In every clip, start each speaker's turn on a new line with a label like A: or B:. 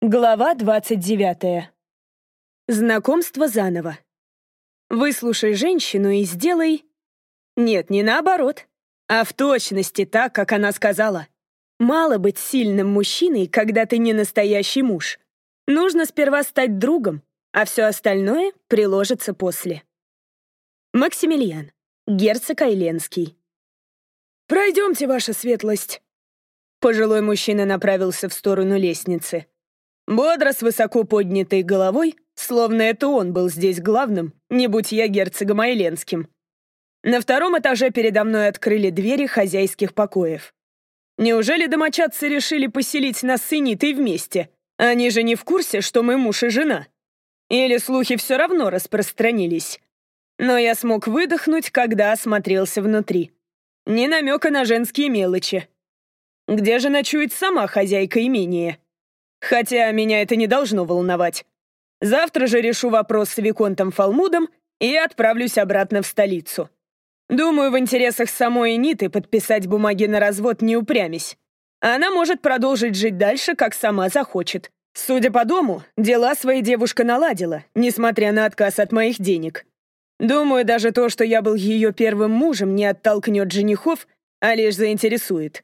A: Глава 29. Знакомство заново. Выслушай женщину и сделай... Нет, не наоборот, а в точности так, как она сказала. Мало быть сильным мужчиной, когда ты не настоящий муж. Нужно сперва стать другом, а все остальное приложится после. Максимилиан, герцог Айленский. «Пройдемте, ваша светлость». Пожилой мужчина направился в сторону лестницы. Бодро, с высоко поднятой головой, словно это он был здесь главным, не будь я герцогом Айленским. На втором этаже передо мной открыли двери хозяйских покоев. Неужели домочадцы решили поселить нас с Инитой вместе? Они же не в курсе, что мы муж и жена. Или слухи все равно распространились? Но я смог выдохнуть, когда осмотрелся внутри. Ни намека на женские мелочи. Где же ночует сама хозяйка имения? Хотя меня это не должно волновать. Завтра же решу вопрос с Виконтом Фалмудом и отправлюсь обратно в столицу. Думаю, в интересах самой Ниты подписать бумаги на развод не упрямись. Она может продолжить жить дальше, как сама захочет. Судя по дому, дела своей девушка наладила, несмотря на отказ от моих денег. Думаю, даже то, что я был ее первым мужем, не оттолкнет женихов, а лишь заинтересует.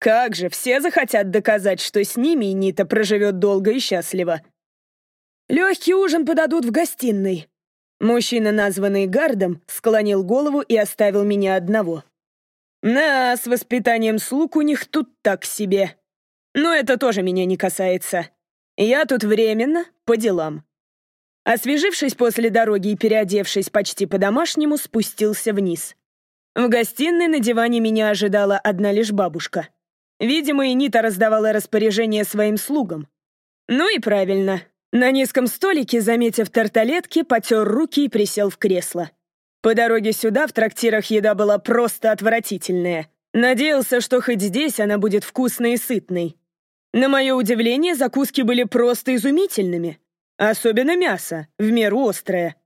A: Как же, все захотят доказать, что с ними Нита проживет долго и счастливо. Легкий ужин подадут в гостиной. Мужчина, названный Гардом, склонил голову и оставил меня одного. На, с воспитанием слуг у них тут так себе. Но это тоже меня не касается. Я тут временно, по делам. Освежившись после дороги и переодевшись почти по-домашнему, спустился вниз. В гостиной на диване меня ожидала одна лишь бабушка — Видимо, и Нита раздавала распоряжение своим слугам. Ну и правильно. На низком столике, заметив тарталетки, потер руки и присел в кресло. По дороге сюда в трактирах еда была просто отвратительная. Надеялся, что хоть здесь она будет вкусной и сытной. На мое удивление, закуски были просто изумительными. Особенно мясо, в меру острое.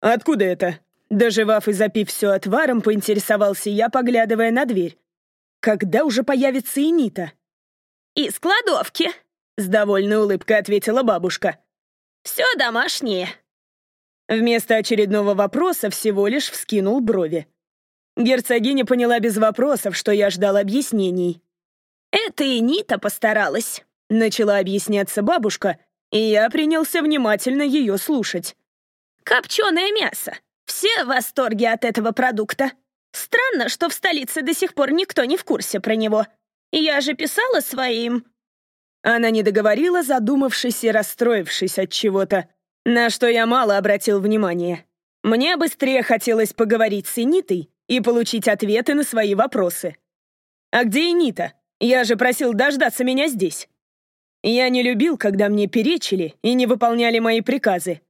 A: «Откуда это?» Доживав и запив все отваром, поинтересовался я, поглядывая на дверь. Когда уже появится и Нита?
B: «Из кладовки», — с довольной улыбкой ответила бабушка. «Все домашнее».
A: Вместо очередного вопроса всего лишь вскинул брови. Герцогиня поняла без вопросов, что я ждал объяснений.
B: «Это и Нита постаралась», —
A: начала объясняться бабушка, и я принялся внимательно ее слушать.
B: «Копченое мясо. Все в восторге от этого продукта. Странно, что в столице до сих пор никто не в курсе про него. Я же писала своим...»
A: Она не договорила, задумавшись и расстроившись от чего-то, на что я мало обратил внимания. Мне быстрее хотелось поговорить с Энитой и получить ответы на свои вопросы. «А где Энита? Я же просил дождаться меня здесь». Я не любил, когда мне перечили и не выполняли мои приказы.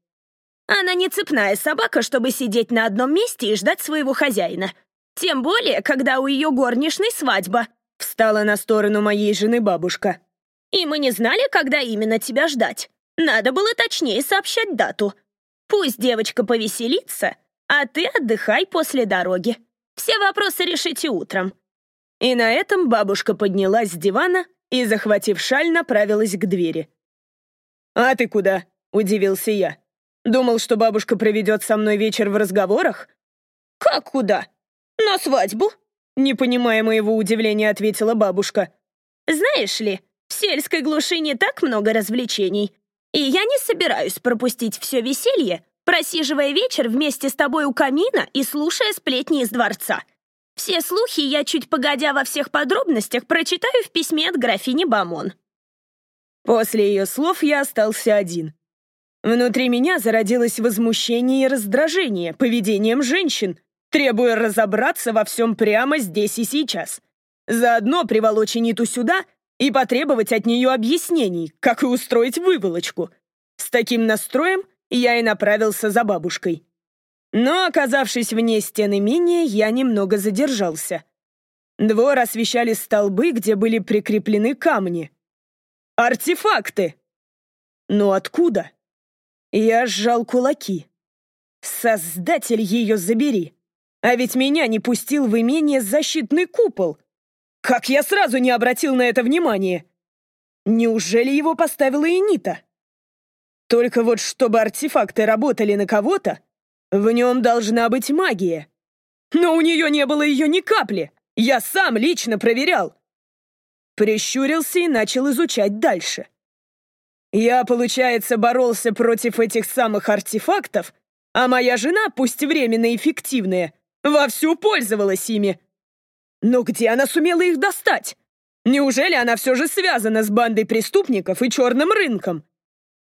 B: Она не цепная собака, чтобы сидеть на одном месте и ждать своего хозяина. Тем более, когда у ее горничной свадьба.
A: Встала на сторону моей жены бабушка.
B: И мы не знали, когда именно тебя ждать. Надо было точнее сообщать дату. Пусть девочка повеселится, а ты отдыхай после дороги. Все вопросы решите утром».
A: И на этом бабушка поднялась с дивана и, захватив шаль, направилась к двери. «А ты куда?» — удивился я. «Думал, что бабушка проведет со мной вечер в разговорах?»
B: «Как куда? «На свадьбу?» — не понимая моего удивления, ответила бабушка. «Знаешь ли, в сельской глуши не так много развлечений, и я не собираюсь пропустить все веселье, просиживая вечер вместе с тобой у камина и слушая сплетни из дворца. Все слухи я чуть погодя во всех подробностях прочитаю в письме от графини Бамон».
A: После ее слов я остался один. Внутри меня зародилось возмущение и раздражение поведением женщин, требуя разобраться во всем прямо здесь и сейчас. Заодно приволочь Ниту сюда и потребовать от нее объяснений, как и устроить выволочку. С таким настроем я и направился за бабушкой. Но, оказавшись вне стены имения, я немного задержался. Двор освещали столбы, где были прикреплены камни. Артефакты! Но откуда? Я сжал кулаки. Создатель ее забери! А ведь меня не пустил в имение защитный купол. Как я сразу не обратил на это внимание? Неужели его поставила Энита? Только вот чтобы артефакты работали на кого-то, в нем должна быть магия. Но у нее не было ее ни капли. Я сам лично проверял. Прищурился и начал изучать дальше. Я, получается, боролся против этих самых артефактов, а моя жена, пусть временно эффективная, вовсю пользовалась ими. Но где она сумела их достать? Неужели она все же связана с бандой преступников и черным рынком?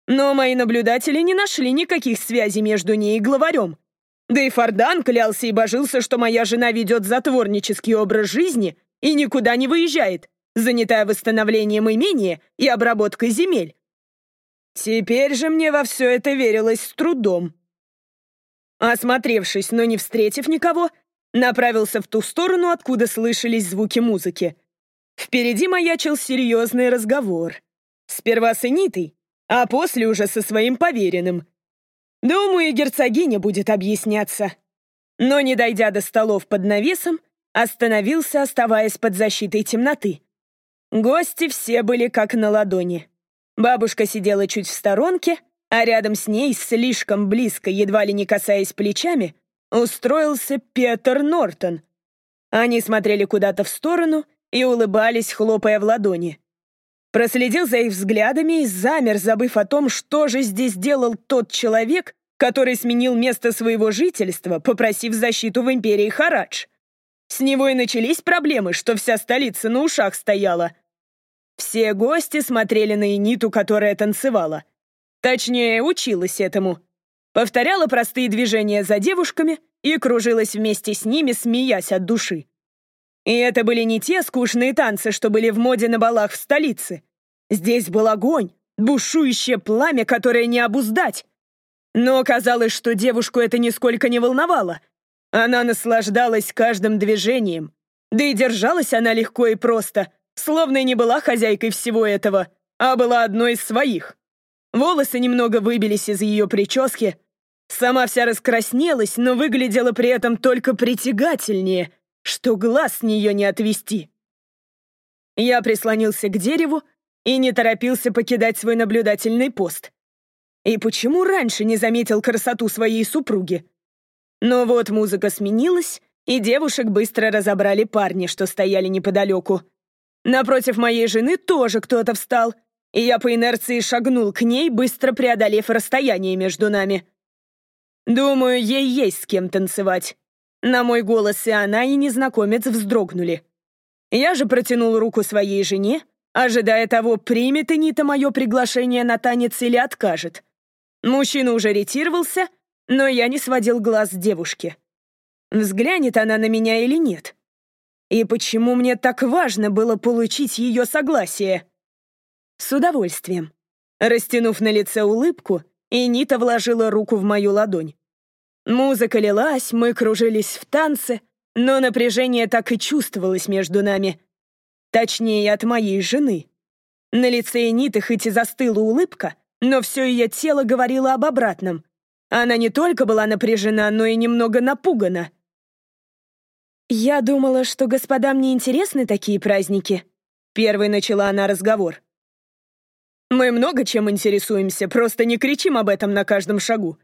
A: Но мои наблюдатели не нашли никаких связей между ней и главарем. Да и Фордан клялся и божился, что моя жена ведет затворнический образ жизни и никуда не выезжает, занятая восстановлением имения и обработкой земель. Теперь же мне во все это верилось с трудом. Осмотревшись, но не встретив никого, направился в ту сторону, откуда слышались звуки музыки. Впереди маячил серьезный разговор. Сперва с Энитой, а после уже со своим поверенным. Думаю, герцогиня будет объясняться. Но, не дойдя до столов под навесом, остановился, оставаясь под защитой темноты. Гости все были как на ладони. Бабушка сидела чуть в сторонке, а рядом с ней, слишком близко, едва ли не касаясь плечами, устроился Петер Нортон. Они смотрели куда-то в сторону и улыбались, хлопая в ладони. Проследил за их взглядами и замер, забыв о том, что же здесь делал тот человек, который сменил место своего жительства, попросив защиту в империи Харадж. С него и начались проблемы, что вся столица на ушах стояла — все гости смотрели на Эниту, которая танцевала. Точнее, училась этому. Повторяла простые движения за девушками и кружилась вместе с ними, смеясь от души. И это были не те скучные танцы, что были в моде на балах в столице. Здесь был огонь, бушующее пламя, которое не обуздать. Но оказалось, что девушку это нисколько не волновало. Она наслаждалась каждым движением. Да и держалась она легко и просто, Словно и не была хозяйкой всего этого, а была одной из своих. Волосы немного выбились из ее прически. Сама вся раскраснелась, но выглядела при этом только притягательнее, что глаз с нее не отвести. Я прислонился к дереву и не торопился покидать свой наблюдательный пост. И почему раньше не заметил красоту своей супруги? Но вот музыка сменилась, и девушек быстро разобрали парни, что стояли неподалеку. Напротив моей жены тоже кто-то встал, и я по инерции шагнул к ней, быстро преодолев расстояние между нами. Думаю, ей есть с кем танцевать. На мой голос и она, и незнакомец вздрогнули. Я же протянул руку своей жене, ожидая того, примет Энита мое приглашение на танец или откажет. Мужчина уже ретировался, но я не сводил глаз с девушки. Взглянет она на меня или нет? И почему мне так важно было получить ее согласие? С удовольствием. Растянув на лице улыбку, Энита вложила руку в мою ладонь. Музыка лилась, мы кружились в танце, но напряжение так и чувствовалось между нами. Точнее, от моей жены. На лице Эниты хоть и застыла улыбка, но все ее тело говорило об обратном. Она не только была напряжена, но и немного напугана. «Я думала, что господам не интересны такие праздники». Первой начала она разговор. «Мы много чем интересуемся, просто не кричим об этом на каждом шагу.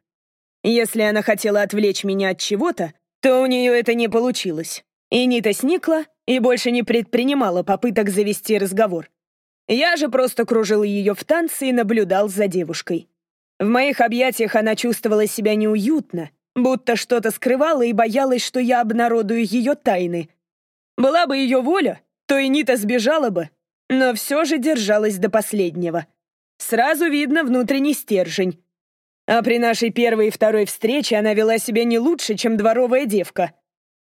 A: Если она хотела отвлечь меня от чего-то, то у нее это не получилось. И Нита сникла и больше не предпринимала попыток завести разговор. Я же просто кружил ее в танце и наблюдал за девушкой. В моих объятиях она чувствовала себя неуютно, будто что-то скрывала и боялась, что я обнародую ее тайны. Была бы ее воля, то и Нита сбежала бы, но все же держалась до последнего. Сразу видно внутренний стержень. А при нашей первой и второй встрече она вела себя не лучше, чем дворовая девка.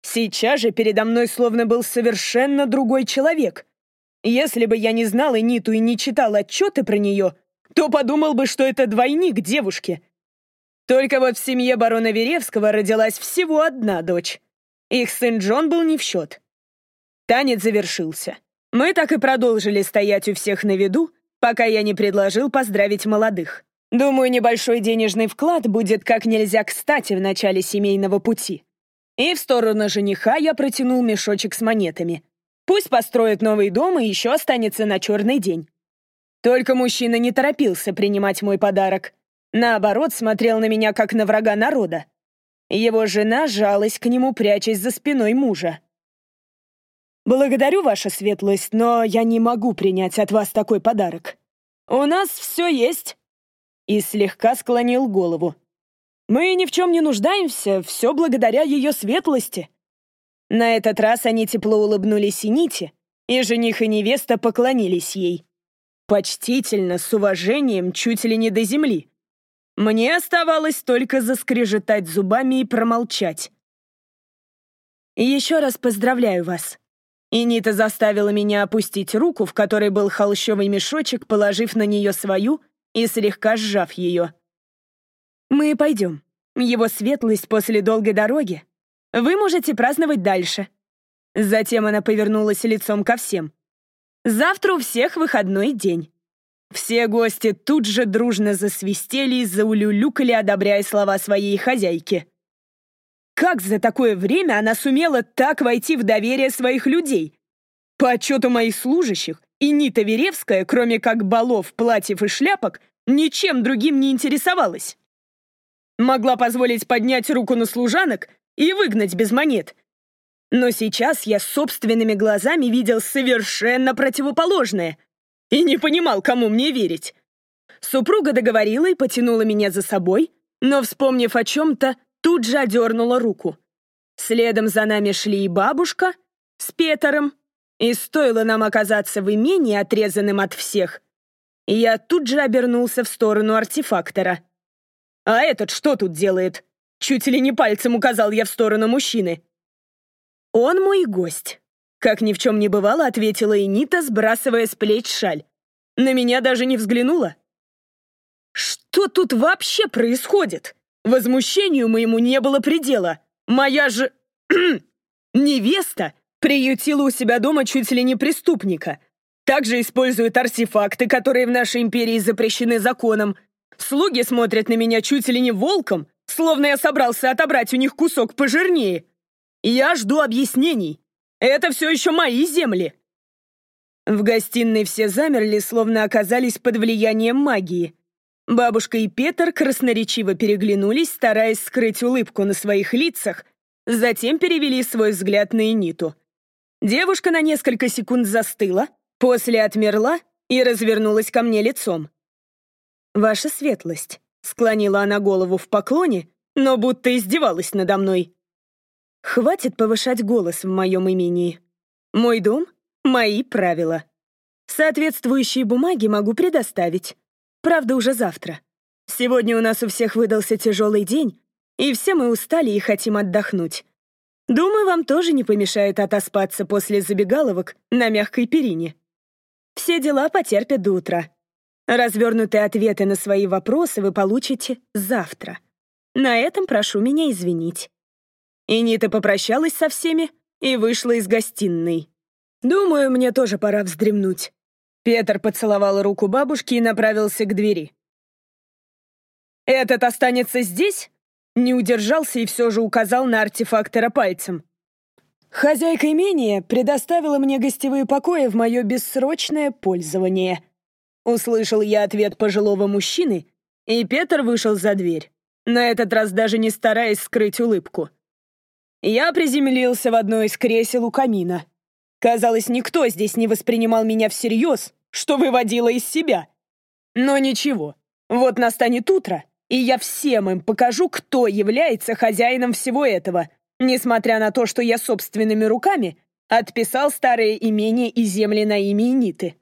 A: Сейчас же передо мной словно был совершенно другой человек. Если бы я не знал Ниту и не читал отчеты про нее, то подумал бы, что это двойник девушки — только вот в семье барона Веревского родилась всего одна дочь. Их сын Джон был не в счет. Танец завершился. Мы так и продолжили стоять у всех на виду, пока я не предложил поздравить молодых. Думаю, небольшой денежный вклад будет как нельзя кстати в начале семейного пути. И в сторону жениха я протянул мешочек с монетами. Пусть построит новый дом и еще останется на черный день. Только мужчина не торопился принимать мой подарок. Наоборот, смотрел на меня, как на врага народа. Его жена жалась к нему, прячась за спиной мужа. «Благодарю, ваша светлость, но я не могу принять от вас такой подарок. У нас все есть». И слегка склонил голову. «Мы ни в чем не нуждаемся, все благодаря ее светлости». На этот раз они тепло улыбнулись и Нити, и жених и невеста поклонились ей. Почтительно, с уважением, чуть ли не до земли. Мне оставалось только заскрежетать зубами и промолчать. «Еще раз поздравляю вас». И Нита заставила меня опустить руку, в которой был холщовый мешочек, положив на нее свою и слегка сжав ее. «Мы пойдем. Его светлость после долгой дороги. Вы можете праздновать дальше». Затем она повернулась лицом ко всем. «Завтра у всех выходной день». Все гости тут же дружно засвистели и заулюлюкали, одобряя слова своей хозяйки. Как за такое время она сумела так войти в доверие своих людей? По отчету моих служащих, и Нита Веревская, кроме как балов, платьев и шляпок, ничем другим не интересовалась. Могла позволить поднять руку на служанок и выгнать без монет. Но сейчас я собственными глазами видел совершенно противоположное — и не понимал, кому мне верить. Супруга договорила и потянула меня за собой, но, вспомнив о чем-то, тут же одернула руку. Следом за нами шли и бабушка с Петером, и стоило нам оказаться в имении, отрезанным от всех, я тут же обернулся в сторону артефактора. «А этот что тут делает?» Чуть ли не пальцем указал я в сторону мужчины. «Он мой гость. Как ни в чем не бывало, ответила Энита, сбрасывая с плеч шаль. На меня даже не взглянула. Что тут вообще происходит? Возмущению моему не было предела. Моя же... невеста приютила у себя дома чуть ли не преступника. Также использует артефакты, которые в нашей империи запрещены законом. Слуги смотрят на меня чуть ли не волком, словно я собрался отобрать у них кусок пожирнее. Я жду объяснений. Это все еще мои земли!» В гостиной все замерли, словно оказались под влиянием магии. Бабушка и Петр красноречиво переглянулись, стараясь скрыть улыбку на своих лицах, затем перевели свой взгляд на Эниту. Девушка на несколько секунд застыла, после отмерла и развернулась ко мне лицом. «Ваша светлость», — склонила она голову в поклоне, но будто издевалась надо мной. Хватит повышать голос в моем имении. Мой дом — мои правила. Соответствующие бумаги могу предоставить. Правда, уже завтра. Сегодня у нас у всех выдался тяжелый день, и все мы устали и хотим отдохнуть. Думаю, вам тоже не помешает отоспаться после забегаловок на мягкой перине. Все дела потерпят до утра. Развернутые ответы на свои вопросы вы получите завтра. На этом прошу меня извинить. И Нита попрощалась со всеми и вышла из гостиной. «Думаю, мне тоже пора вздремнуть». Петр поцеловал руку бабушки и направился к двери. «Этот останется здесь?» Не удержался и все же указал на артефактора пальцем. «Хозяйка имения предоставила мне гостевые покои в мое бессрочное пользование». Услышал я ответ пожилого мужчины, и Петр вышел за дверь, на этот раз даже не стараясь скрыть улыбку. Я приземлился в одно из кресел у камина. Казалось, никто здесь не воспринимал меня всерьез, что выводило из себя. Но ничего, вот настанет утро, и я всем им покажу, кто является хозяином всего этого, несмотря на то, что я собственными руками отписал старые имения и земли на имя Ниты.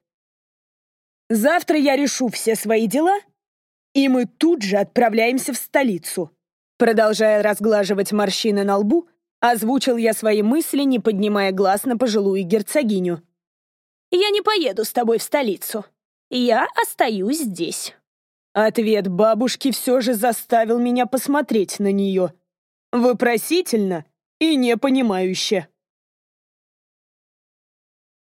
A: Завтра я решу все свои дела, и мы тут же отправляемся в столицу. Продолжая разглаживать морщины на лбу, Озвучил я свои мысли, не поднимая глаз на пожилую герцогиню.
B: «Я не поеду с тобой в столицу. Я остаюсь здесь».
A: Ответ бабушки все же заставил меня посмотреть на нее. Вопросительно и непонимающе.